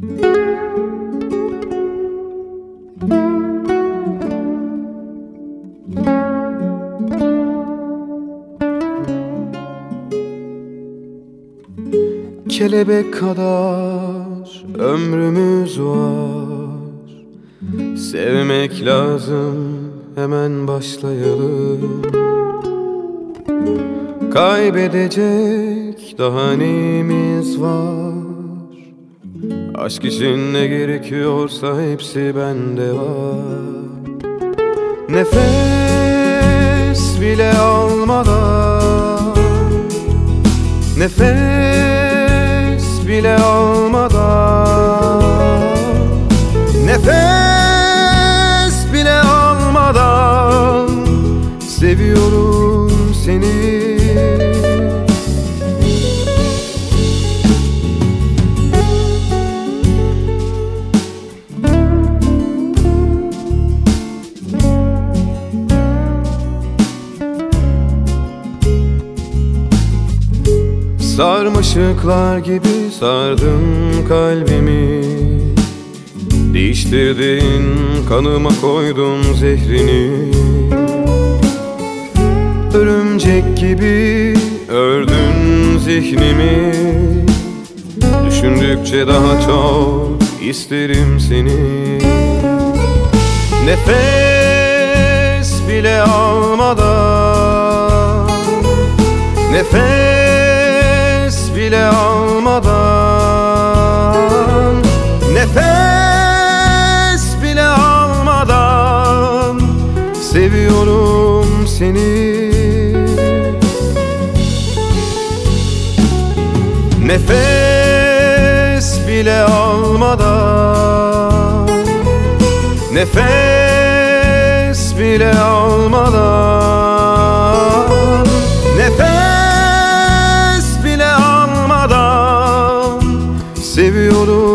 Kelebek kadar ömrümüz var. Sevmek lazım hemen başlayalım. Kaybedecek daha neyimiz var Aşk için ne gerekiyorsa hepsi bende var. Nefes bile almadan Nefes bile almadan Sarmaşıklar gibi sardın kalbimi. Değiştirdin kanıma koydun zehrini. Örümcek gibi ördün zihnimi. Düşündükçe daha çok isterim seni. Nefes bile almadan Nefes Seviyorum seni. Nefes bile almadan Nefes bile almadan Nefes bile almadan Seviyorum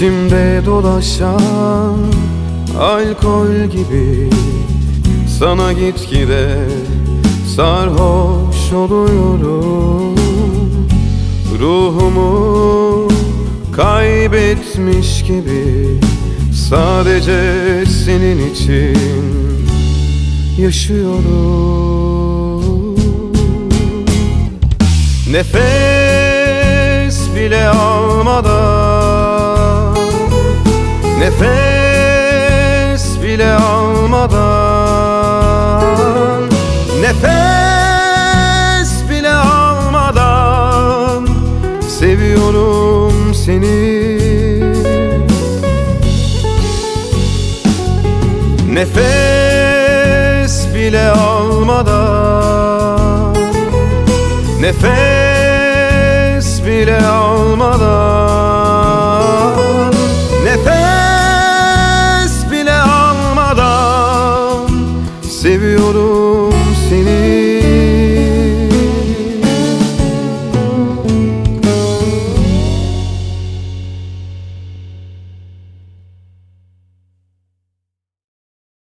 İçimde dolaşan alkol gibi. Sana gitgide sarhoş oluyorum. Ruhumu kaybetmiş gibi. Sadece senin için yaşıyorum. Nefes bile almadan Nefes bile almadan Nefes bile almadan Seviyorum seni. Nefes bile almadan Nefes bile almadan seviyorum seni.